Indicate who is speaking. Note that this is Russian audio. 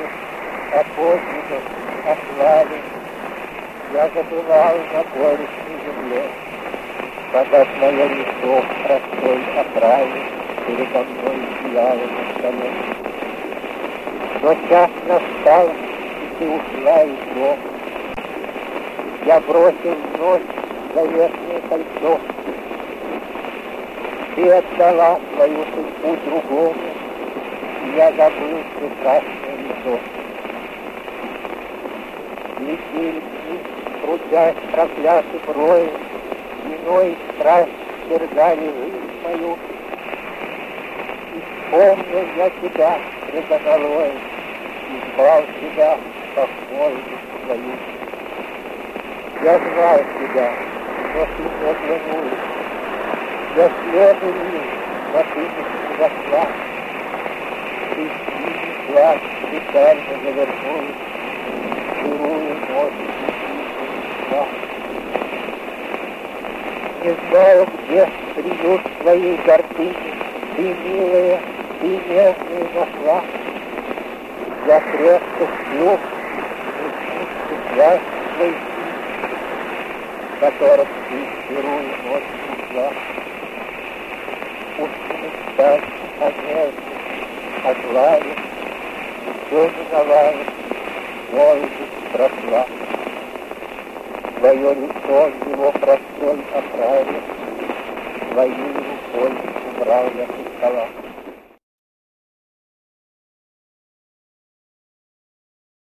Speaker 1: outros apóstolos atuarem e abandonaram agora os filhos mulheres para as maiores para foi atrás pelo caminho de almas também. Notaste nas palmas de teus laios mortos. E abrou seus noites da Iacenta e E até lá o seu futuro gomes. Я забыл прекрасное лицо. Летели дни, крутясь проклятых роем, Виной страсть свергали жизнь мою. И вспомнил я тебя, предоголой, Избрал тебя, как молодость свою. Я звал тебя, но ты не оглянулась. Я лил, но ты не зашла. Плащ печально завернулась, Сырую ночь и Не знаю, где приют твоей гордыни, Ты, милая, ты нежная нашла. Я крепко сплю, и пусть связь твой которых ты сырую ночь ушла. Пусть мечтать о нежности, о славе, все миновало, молодость прошла. Твое лицо его простой оправе, Своей рукой убрал я со стола.